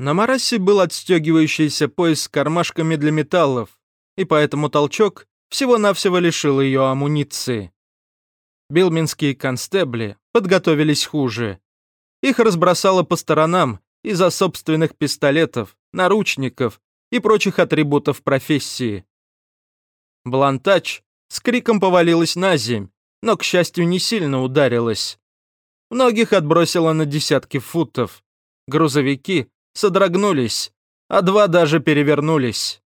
На Марасе был отстегивающийся пояс с кармашками для металлов, и поэтому толчок всего-навсего лишил ее амуниции. Билминские констебли подготовились хуже. Их разбросало по сторонам из-за собственных пистолетов, наручников и прочих атрибутов профессии. Блантач с криком повалилась на земь, но, к счастью, не сильно ударилась. Многих отбросило на десятки футов. Грузовики содрогнулись, а два даже перевернулись.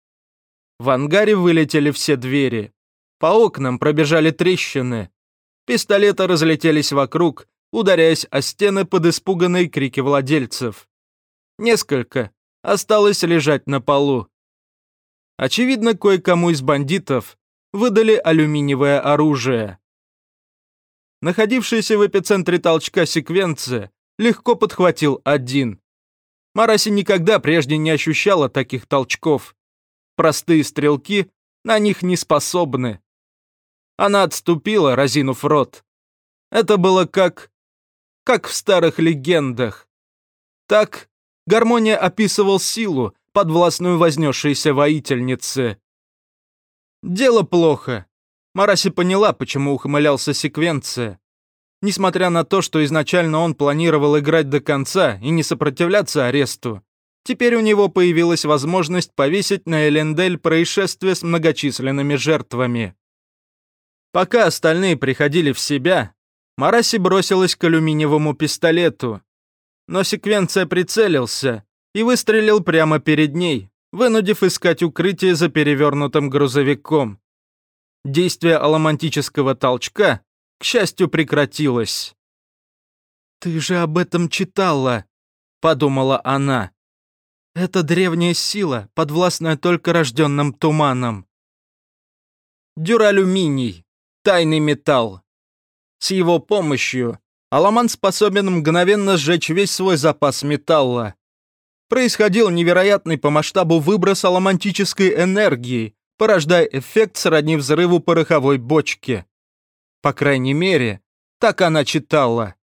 В ангаре вылетели все двери. По окнам пробежали трещины. Пистолеты разлетелись вокруг, ударяясь о стены под испуганные крики владельцев. Несколько осталось лежать на полу. Очевидно, кое-кому из бандитов выдали алюминиевое оружие. Находившийся в эпицентре толчка секвенция легко подхватил один. Мараси никогда прежде не ощущала таких толчков. Простые стрелки на них не способны. Она отступила, разинув рот. Это было как... как в старых легендах. Так гармония описывал силу, подвластную вознесшейся воительнице. Дело плохо. Мараси поняла, почему ухмылялся секвенция. Несмотря на то, что изначально он планировал играть до конца и не сопротивляться аресту, теперь у него появилась возможность повесить на Элендель происшествие с многочисленными жертвами. Пока остальные приходили в себя, Мараси бросилась к алюминиевому пистолету. Но секвенция прицелился и выстрелил прямо перед ней, вынудив искать укрытие за перевернутым грузовиком. Действие аламантического толчка, к счастью, прекратилось. «Ты же об этом читала», — подумала она. «Это древняя сила, подвластная только рожденным туманом». Дюралюминий, тайный металл. С его помощью Аламан способен мгновенно сжечь весь свой запас металла. Происходил невероятный по масштабу выброс аламантической энергии, порождая эффект сродни взрыву пороховой бочки. По крайней мере, так она читала.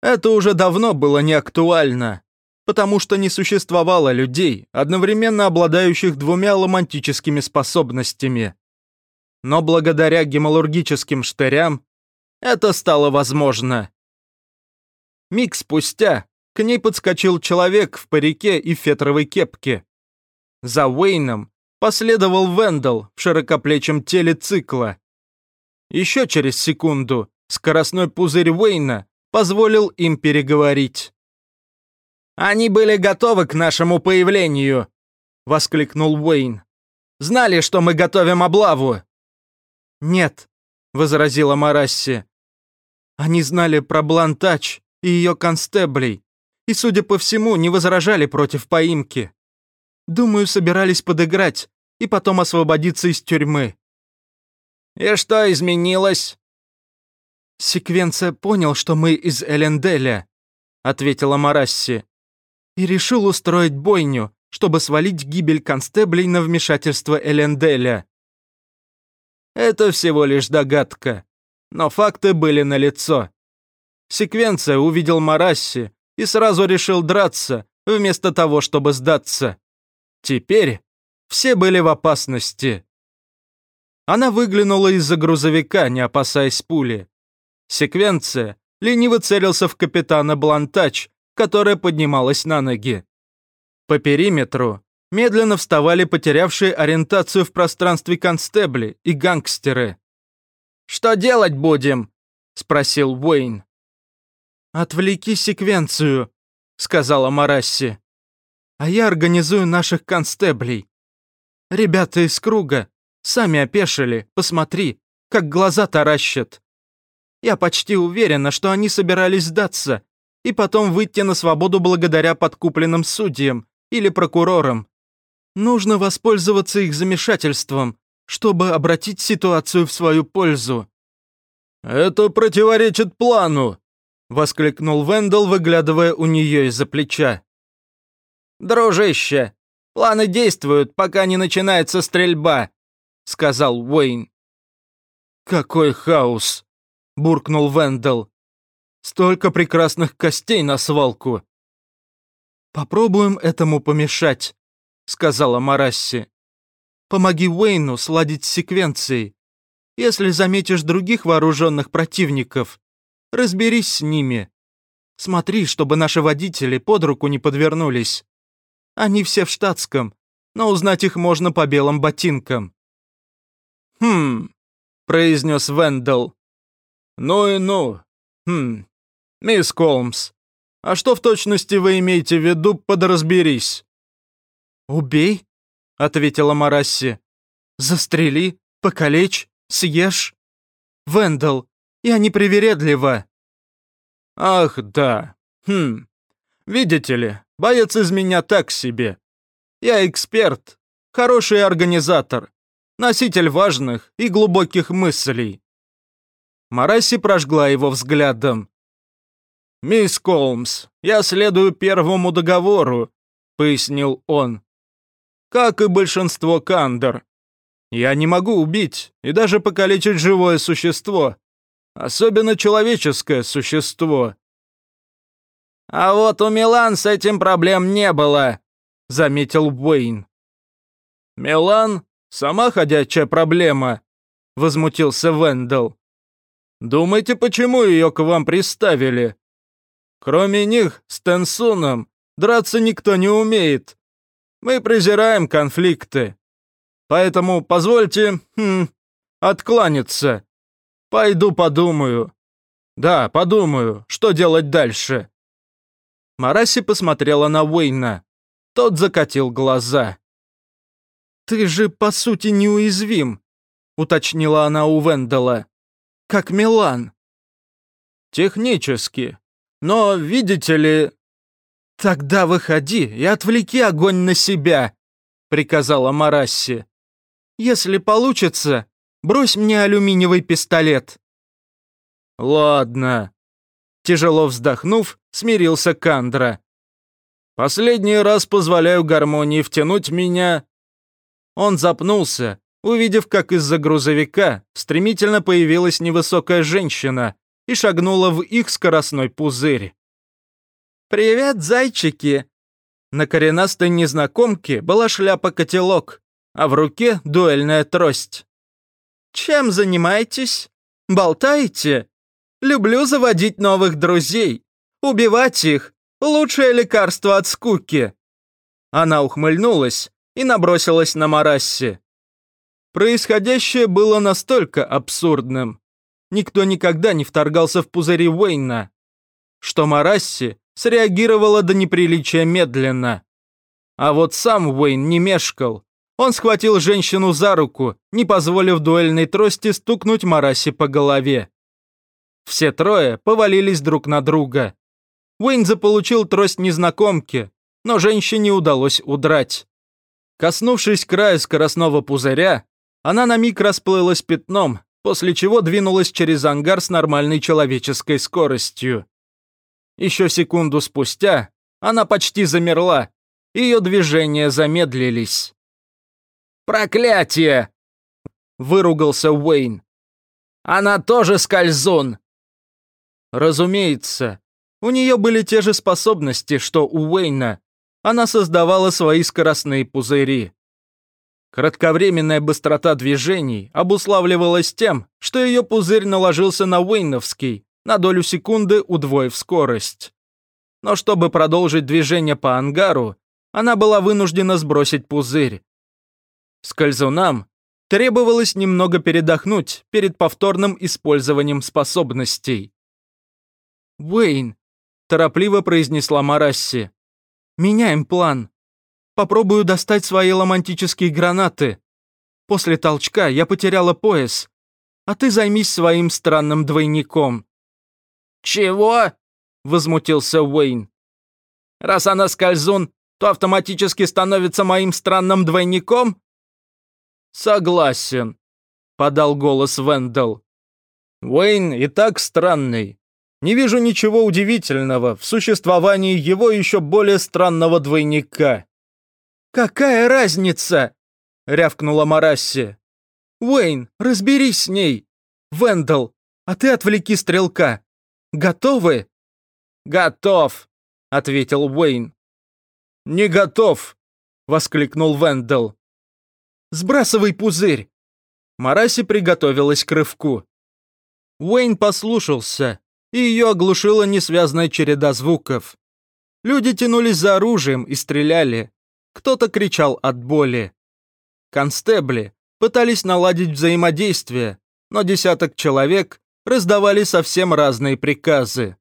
Это уже давно было не актуально, потому что не существовало людей, одновременно обладающих двумя ломантическими способностями. Но благодаря гемалургическим штырям это стало возможно. Миг спустя к ней подскочил человек в парике и фетровой кепке. За Уэйном последовал Вендел в широкоплечем теле цикла. Еще через секунду скоростной пузырь Уэйна позволил им переговорить. «Они были готовы к нашему появлению!» — воскликнул Уэйн. «Знали, что мы готовим облаву!» «Нет», — возразила Марасси. «Они знали про Блантач и ее констеблей, и, судя по всему, не возражали против поимки. Думаю, собирались подыграть и потом освободиться из тюрьмы. «И что изменилось?» «Секвенция понял, что мы из Эленделя», — ответила Марасси, «и решил устроить бойню, чтобы свалить гибель констеблей на вмешательство Эленделя». Это всего лишь догадка, но факты были налицо. Секвенция увидел Марасси и сразу решил драться, вместо того, чтобы сдаться. Теперь все были в опасности. Она выглянула из-за грузовика, не опасаясь пули. Секвенция лениво целился в капитана Блантач, которая поднималась на ноги. По периметру медленно вставали потерявшие ориентацию в пространстве констебли и гангстеры. «Что делать будем?» — спросил Уэйн. «Отвлеки секвенцию», — сказала Марасси. «А я организую наших констеблей. Ребята из круга сами опешили, посмотри, как глаза таращат. Я почти уверена, что они собирались сдаться и потом выйти на свободу благодаря подкупленным судьям или прокурорам. Нужно воспользоваться их замешательством, чтобы обратить ситуацию в свою пользу». «Это противоречит плану», воскликнул Вендел, выглядывая у нее из-за плеча. «Дружище, планы действуют, пока не начинается стрельба», — сказал Уэйн. «Какой хаос!» — буркнул Вендел. «Столько прекрасных костей на свалку!» «Попробуем этому помешать», — сказала Марасси. «Помоги Уэйну сладить с секвенцией. Если заметишь других вооруженных противников, разберись с ними. Смотри, чтобы наши водители под руку не подвернулись. Они все в штатском, но узнать их можно по белым ботинкам». «Хм», — произнес Вендел. «Ну и ну. Хм. Мисс Колмс, а что в точности вы имеете в виду подразберись?» «Убей», — ответила Марасси. «Застрели, покалечь, съешь. Вендел, я не привередлива». «Ах, да. Хм. Видите ли, боец из меня так себе. Я эксперт, хороший организатор, носитель важных и глубоких мыслей». Мараси прожгла его взглядом. «Мисс Колмс, я следую первому договору», — пояснил он. «Как и большинство кандер. Я не могу убить и даже покалечить живое существо, особенно человеческое существо». «А вот у Милан с этим проблем не было», — заметил Уэйн. «Милан — сама ходячая проблема», — возмутился Вендел. «Думаете, почему ее к вам приставили?» Кроме них, с Тенсуном, драться никто не умеет. Мы презираем конфликты. Поэтому позвольте, хм, откланяться. Пойду подумаю. Да, подумаю, что делать дальше. Мараси посмотрела на Уэйна. Тот закатил глаза. «Ты же, по сути, неуязвим», — уточнила она у Вендела. «Как Милан». «Технически», но, видите ли...» «Тогда выходи и отвлеки огонь на себя», — приказала Марасси. «Если получится, брось мне алюминиевый пистолет». «Ладно», — тяжело вздохнув, смирился Кандра. «Последний раз позволяю гармонии втянуть меня...» Он запнулся, увидев, как из-за грузовика стремительно появилась невысокая женщина и шагнула в их скоростной пузырь. «Привет, зайчики!» На коренастой незнакомке была шляпа-котелок, а в руке дуэльная трость. «Чем занимаетесь? Болтаете? Люблю заводить новых друзей. Убивать их – лучшее лекарство от скуки». Она ухмыльнулась и набросилась на Марасси. Происходящее было настолько абсурдным, никто никогда не вторгался в пузыри Уэйна, что Марасси среагировала до неприличия медленно. А вот сам Уэйн не мешкал. Он схватил женщину за руку, не позволив дуэльной трости стукнуть Марасси по голове. Все трое повалились друг на друга. Уэйн заполучил трость незнакомки, но женщине удалось удрать. Коснувшись края скоростного пузыря, она на миг расплылась пятном, после чего двинулась через ангар с нормальной человеческой скоростью. Еще секунду спустя она почти замерла, ее движения замедлились. «Проклятие!» – выругался Уэйн. «Она тоже скользун!» Разумеется, у нее были те же способности, что у Уэйна. Она создавала свои скоростные пузыри. Кратковременная быстрота движений обуславливалась тем, что ее пузырь наложился на Уэйновский, на долю секунды удвоив скорость. Но чтобы продолжить движение по ангару, она была вынуждена сбросить пузырь. Скользунам требовалось немного передохнуть перед повторным использованием способностей. «Уэйн», – торопливо произнесла Марасси, – «меняем план. Попробую достать свои ломантические гранаты. После толчка я потеряла пояс. А ты займись своим странным двойником». «Чего?» – возмутился Уэйн. «Раз она скользун, то автоматически становится моим странным двойником?» «Согласен», – подал голос Вендел. «Уэйн и так странный. Не вижу ничего удивительного в существовании его еще более странного двойника». «Какая разница?» — рявкнула Марасси. «Уэйн, разберись с ней. Вендел, а ты отвлеки стрелка. Готовы?» «Готов», — ответил Уэйн. не готов!» — воскликнул Вендел. «Сбрасывай пузырь!» Мараси приготовилась к рывку. Уэйн послушался, и ее оглушила несвязная череда звуков. Люди тянулись за оружием и стреляли. Кто-то кричал от боли. Констебли пытались наладить взаимодействие, но десяток человек раздавали совсем разные приказы.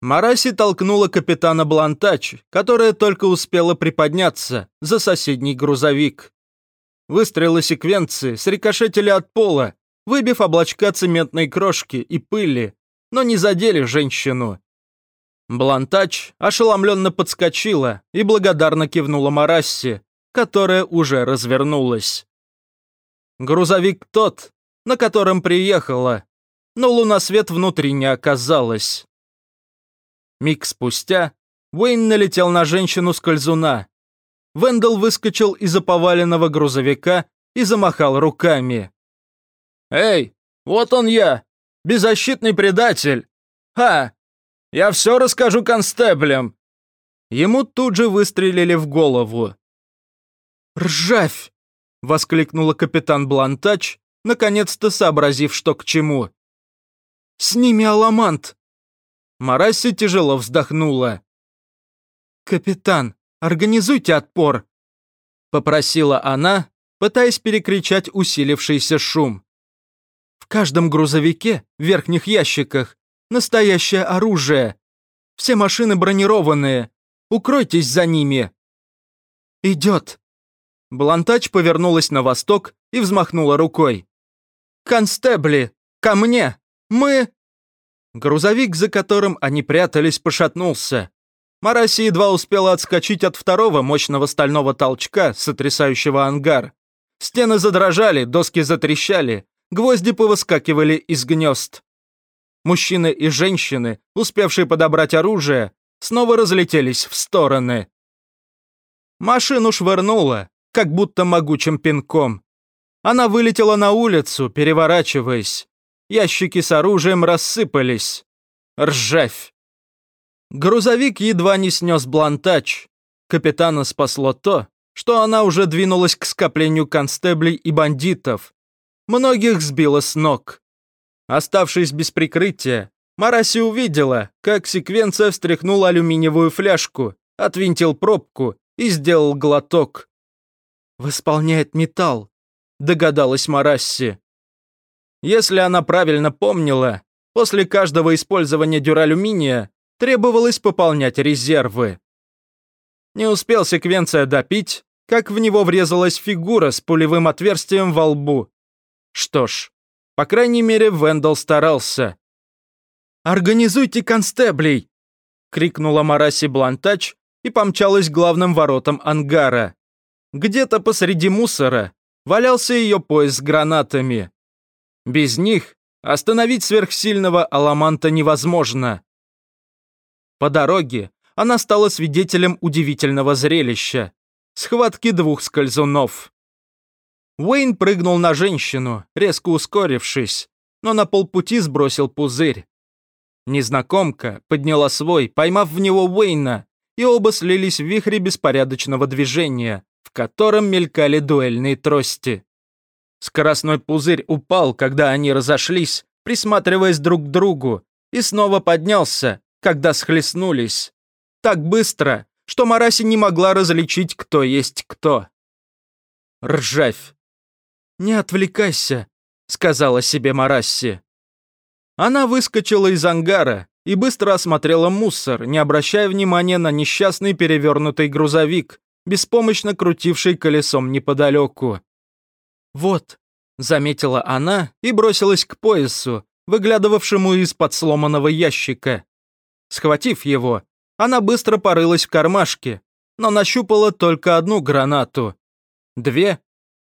Мараси толкнула капитана Блантач, которая только успела приподняться за соседний грузовик. Выстрелы секвенции срикошетили от пола, выбив облачка цементной крошки и пыли, но не задели женщину. Блантач ошеломленно подскочила и благодарно кивнула Марасси, которая уже развернулась. Грузовик тот, на котором приехала, но лунасвет внутри не оказалось. Миг спустя Уэйн налетел на женщину-скользуна. Вендел выскочил из-за поваленного грузовика и замахал руками. «Эй, вот он я, беззащитный предатель! Ха! Я все расскажу констеблям!» Ему тут же выстрелили в голову. «Ржавь!» — воскликнула капитан Блантач, наконец-то сообразив, что к чему. «С ними аламант!» Марасси тяжело вздохнула. «Капитан, организуйте отпор!» Попросила она, пытаясь перекричать усилившийся шум. «В каждом грузовике, в верхних ящиках, настоящее оружие. Все машины бронированные. Укройтесь за ними!» «Идет!» Блантач повернулась на восток и взмахнула рукой. «Констебли, ко мне! Мы...» Грузовик, за которым они прятались, пошатнулся. Мараси едва успела отскочить от второго мощного стального толчка, сотрясающего ангар. Стены задрожали, доски затрещали, гвозди повыскакивали из гнезд. Мужчины и женщины, успевшие подобрать оружие, снова разлетелись в стороны. Машину швырнуло, как будто могучим пинком. Она вылетела на улицу, переворачиваясь. Ящики с оружием рассыпались. Ржавь. Грузовик едва не снес блантач. Капитана спасло то, что она уже двинулась к скоплению констеблей и бандитов. Многих сбила с ног. Оставшись без прикрытия, Мараси увидела, как секвенция встряхнул алюминиевую фляжку, отвинтил пробку и сделал глоток. «Восполняет металл», — догадалась Марасси. Если она правильно помнила, после каждого использования дюралюминия требовалось пополнять резервы. Не успел секвенция допить, как в него врезалась фигура с пулевым отверстием во лбу. Что ж, по крайней мере, Вендел старался. «Организуйте констеблей!» — крикнула Мараси Блантач и помчалась к главным воротам ангара. Где-то посреди мусора валялся ее пояс с гранатами. Без них остановить сверхсильного Аламанта невозможно. По дороге она стала свидетелем удивительного зрелища – схватки двух скользунов. Уэйн прыгнул на женщину, резко ускорившись, но на полпути сбросил пузырь. Незнакомка подняла свой, поймав в него Уэйна, и оба слились в вихре беспорядочного движения, в котором мелькали дуэльные трости. Скоростной пузырь упал, когда они разошлись, присматриваясь друг к другу, и снова поднялся, когда схлестнулись. Так быстро, что Мараси не могла различить, кто есть кто. Ржавь. «Не отвлекайся», — сказала себе Марасси. Она выскочила из ангара и быстро осмотрела мусор, не обращая внимания на несчастный перевернутый грузовик, беспомощно крутивший колесом неподалеку. «Вот», — заметила она и бросилась к поясу, выглядывавшему из-под сломанного ящика. Схватив его, она быстро порылась в кармашке, но нащупала только одну гранату. Две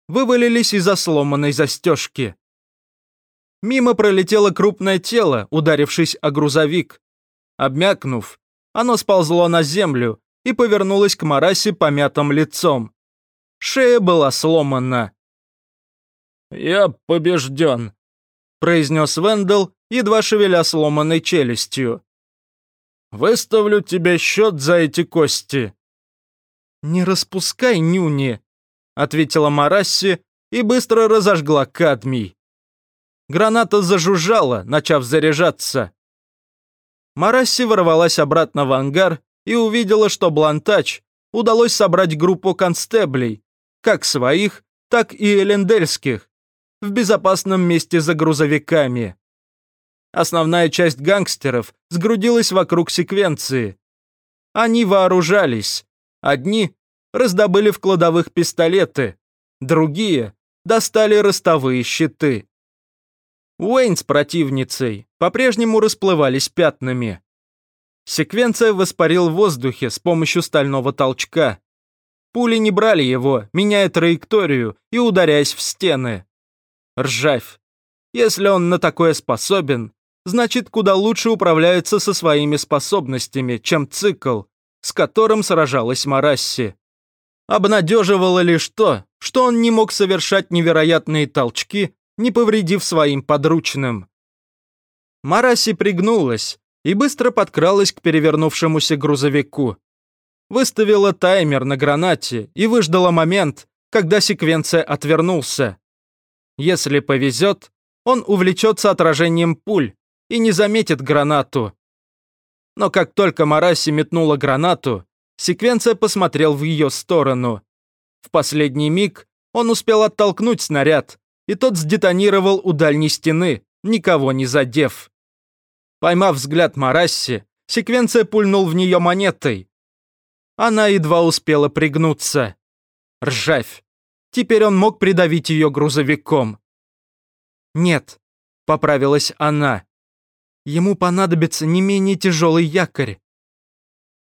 вывалились из-за сломанной застежки. Мимо пролетело крупное тело, ударившись о грузовик. Обмякнув, оно сползло на землю и повернулось к Марасе помятым лицом. Шея была сломана. «Я побежден», — произнес Вендел, едва шевеля сломанной челюстью. «Выставлю тебе счет за эти кости». «Не распускай нюни», — ответила Марасси и быстро разожгла кадмий. Граната зажужжала, начав заряжаться. Марасси ворвалась обратно в ангар и увидела, что Блантач удалось собрать группу констеблей, как своих, так и элендельских, в безопасном месте за грузовиками. Основная часть гангстеров сгрудилась вокруг секвенции. Они вооружались. Одни раздобыли в кладовых пистолеты, другие достали ростовые щиты. Уэйн с противницей по-прежнему расплывались пятнами. Секвенция воспарил в воздухе с помощью стального толчка. Пули не брали его, меняя траекторию и ударяясь в стены. Ржавь. Если он на такое способен, значит, куда лучше управляется со своими способностями, чем цикл, с которым сражалась Марасси. Обнадеживало лишь то, что он не мог совершать невероятные толчки, не повредив своим подручным. Мараси пригнулась и быстро подкралась к перевернувшемуся грузовику. Выставила таймер на гранате и выждала момент, когда секвенция отвернулся. Если повезет, он увлечется отражением пуль и не заметит гранату. Но как только Мараси метнула гранату, секвенция посмотрел в ее сторону. В последний миг он успел оттолкнуть снаряд, и тот сдетонировал у дальней стены, никого не задев. Поймав взгляд Марасси, секвенция пульнул в нее монетой. Она едва успела пригнуться. Ржавь. Теперь он мог придавить ее грузовиком. «Нет», — поправилась она. «Ему понадобится не менее тяжелый якорь».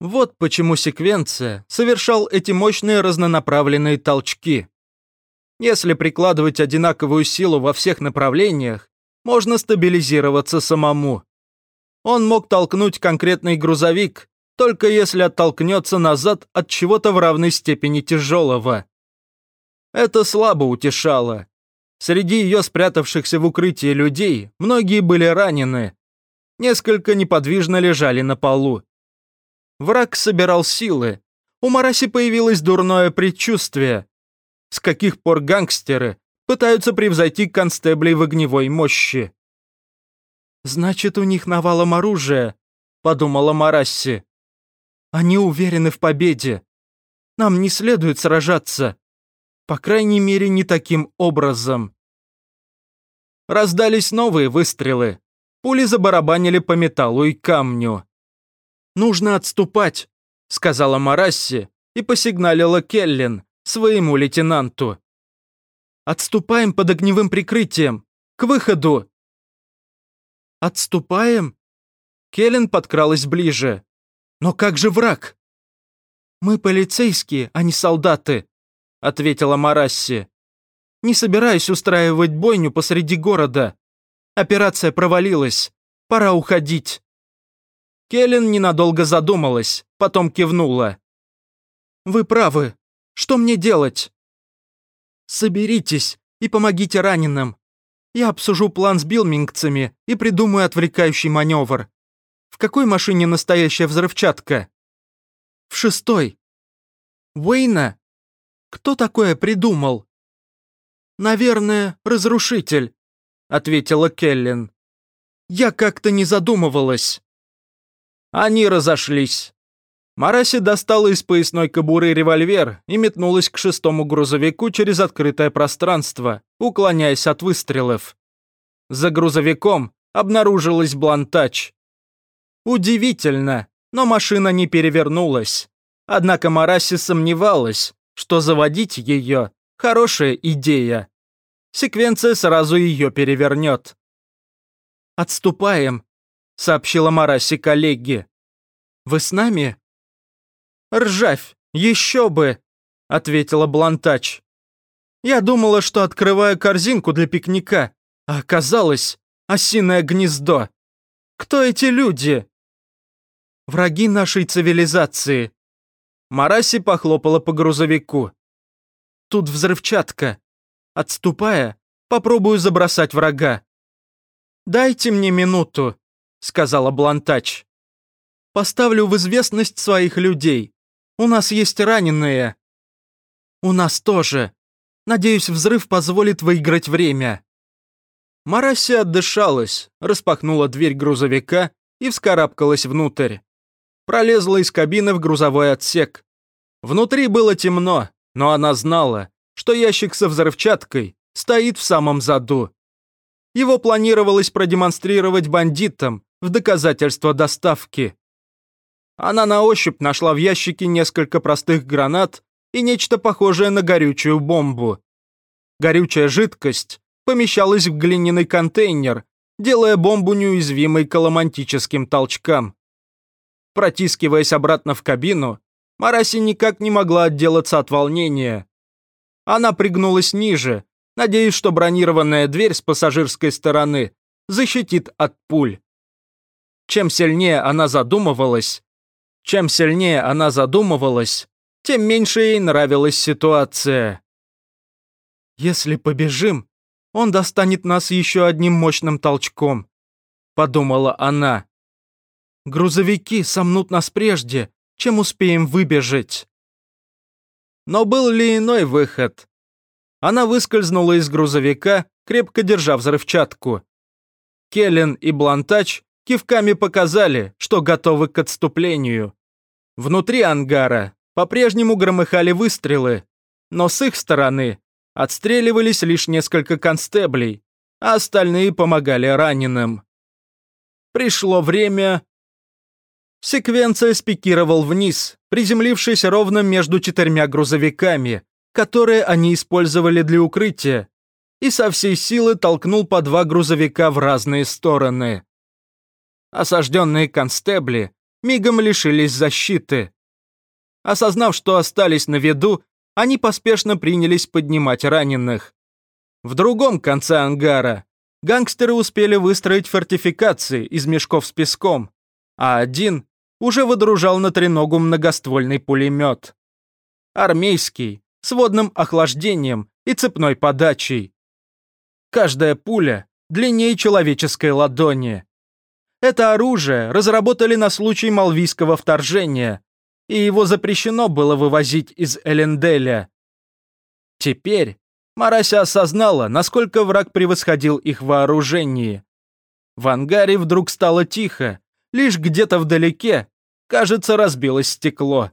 Вот почему секвенция совершал эти мощные разнонаправленные толчки. Если прикладывать одинаковую силу во всех направлениях, можно стабилизироваться самому. Он мог толкнуть конкретный грузовик, только если оттолкнется назад от чего-то в равной степени тяжелого. Это слабо утешало. Среди ее спрятавшихся в укрытии людей многие были ранены. Несколько неподвижно лежали на полу. Враг собирал силы. У Мараси появилось дурное предчувствие. С каких пор гангстеры пытаются превзойти констеблей в огневой мощи? «Значит, у них навалом оружия», — подумала Марасси. «Они уверены в победе. Нам не следует сражаться. По крайней мере, не таким образом». Раздались новые выстрелы. Пули забарабанили по металлу и камню. «Нужно отступать», — сказала Марасси и посигналила Келлин, своему лейтенанту. «Отступаем под огневым прикрытием! К выходу!» «Отступаем?» Келлен подкралась ближе. «Но как же враг?» «Мы полицейские, а не солдаты», — ответила Марасси. «Не собираюсь устраивать бойню посреди города. Операция провалилась. Пора уходить». Келлен ненадолго задумалась, потом кивнула. «Вы правы. Что мне делать?» «Соберитесь и помогите раненым. Я обсужу план с билмингцами и придумаю отвлекающий маневр. В какой машине настоящая взрывчатка?» «В шестой». «Уэйна? Кто такое придумал?» «Наверное, разрушитель», — ответила Келлен. «Я как-то не задумывалась». Они разошлись. Мараси достала из поясной кобуры револьвер и метнулась к шестому грузовику через открытое пространство, уклоняясь от выстрелов. За грузовиком обнаружилась Блантач. Удивительно, но машина не перевернулась. Однако Мараси сомневалась, что заводить ее – хорошая идея. Секвенция сразу ее перевернет. «Отступаем», – сообщила Мараси коллеге. «Вы с нами?» «Ржавь, еще бы!» — ответила Блантач. «Я думала, что открываю корзинку для пикника, а оказалось осиное гнездо. Кто эти люди?» «Враги нашей цивилизации». Мараси похлопала по грузовику. «Тут взрывчатка. Отступая, попробую забросать врага». «Дайте мне минуту», — сказала Блантач. «Поставлю в известность своих людей. У нас есть раненые». «У нас тоже. Надеюсь, взрыв позволит выиграть время». Мараси отдышалась, распахнула дверь грузовика и вскарабкалась внутрь. Пролезла из кабины в грузовой отсек. Внутри было темно, но она знала, что ящик со взрывчаткой стоит в самом заду. Его планировалось продемонстрировать бандитам в доказательство доставки. Она на ощупь нашла в ящике несколько простых гранат и нечто похожее на горючую бомбу. Горючая жидкость помещалась в глиняный контейнер, делая бомбу неуязвимой коломантическим толчкам. Протискиваясь обратно в кабину, Мараси никак не могла отделаться от волнения. Она пригнулась ниже, надеясь, что бронированная дверь с пассажирской стороны защитит от пуль. Чем сильнее она задумывалась, чем сильнее она задумывалась, тем меньше ей нравилась ситуация. «Если побежим, он достанет нас еще одним мощным толчком», — подумала она. «Грузовики сомнут нас прежде, чем успеем выбежать». Но был ли иной выход? Она выскользнула из грузовика, крепко держа взрывчатку. Келлен и Блантач кивками показали, что готовы к отступлению. Внутри ангара по-прежнему громыхали выстрелы, но с их стороны отстреливались лишь несколько констеблей, а остальные помогали раненым. Пришло время Секвенция спикировал вниз, приземлившись ровно между четырьмя грузовиками, которые они использовали для укрытия, и со всей силы толкнул по два грузовика в разные стороны. Осажденные констебли мигом лишились защиты. Осознав, что остались на виду, они поспешно принялись поднимать раненых. В другом конце ангара гангстеры успели выстроить фортификации из мешков с песком, а один уже выдружал на треногу многоствольный пулемет. Армейский, с водным охлаждением и цепной подачей. Каждая пуля длиннее человеческой ладони. Это оружие разработали на случай малвийского вторжения, и его запрещено было вывозить из Эленделя. Теперь Марася осознала, насколько враг превосходил их вооружение. В ангаре вдруг стало тихо, лишь где-то вдалеке, кажется, разбилось стекло.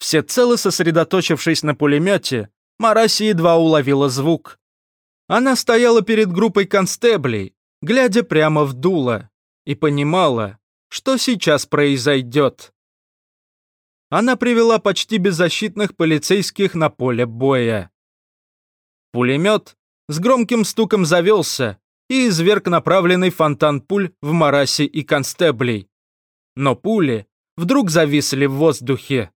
Всецело сосредоточившись на пулемете, Мараси едва уловила звук. Она стояла перед группой констеблей, глядя прямо в дуло, и понимала, что сейчас произойдет. Она привела почти беззащитных полицейских на поле боя. Пулемет с громким стуком завелся, и изверг направленный фонтан пуль в Мараси и констеблей. Но пули вдруг зависли в воздухе.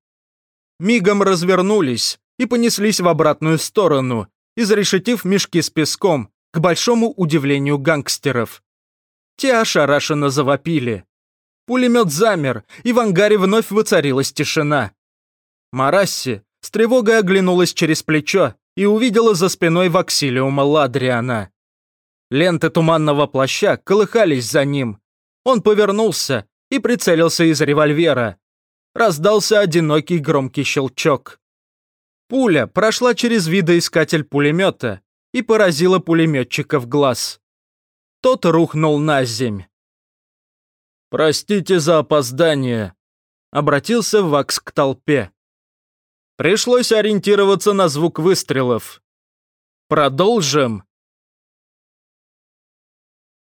Мигом развернулись и понеслись в обратную сторону, изрешетив мешки с песком, к большому удивлению гангстеров. Те ошарашенно завопили. Пулемет замер, и в ангаре вновь воцарилась тишина. Марасси с тревогой оглянулась через плечо и увидела за спиной Ваксилиума Ладриана. Ленты туманного плаща колыхались за ним. Он повернулся и прицелился из револьвера. Раздался одинокий громкий щелчок. Пуля прошла через видоискатель пулемета и поразила пулеметчика в глаз. Тот рухнул на земь. «Простите за опоздание», — обратился Вакс к толпе. Пришлось ориентироваться на звук выстрелов. «Продолжим?»